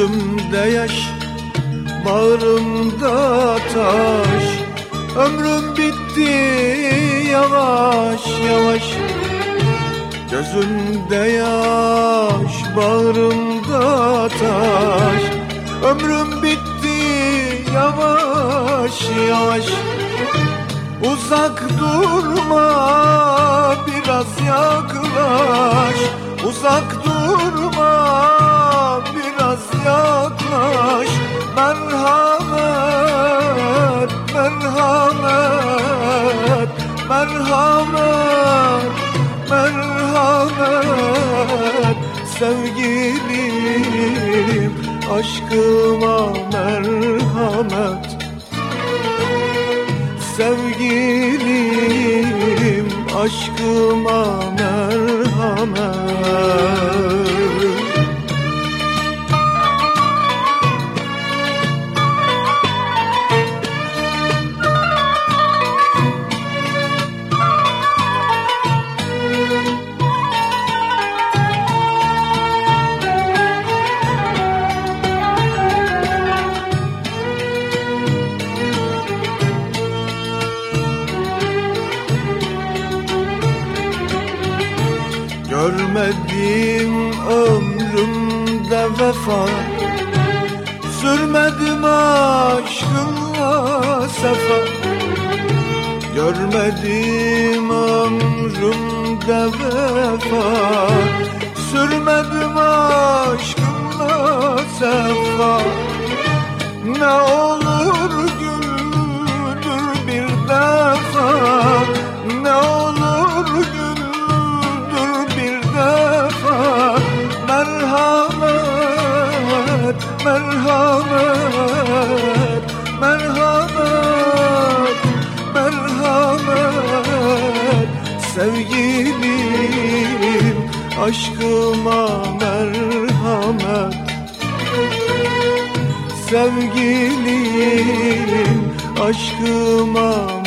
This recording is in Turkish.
Gözümde yaş Bağrımda taş. Ömrüm bitti yavaş yavaş. Gözümde yaş Bağrımda taş. Ömrüm bitti yavaş yavaş. Uzak durma biraz yaklaş. Uzak durma Merhamet, merhamet, merhamet, merhamet. Sevgilim aşkıma merhamet. Sevgilim aşkıma merhamet Görmedim ömrümde vefa. Sürmedim aşkınla sefa. Görmedim ömrümde vefa Merhamet, merhamet, merhamet, Sevgilim aşkıma merhamet. Sevgilim aşkıma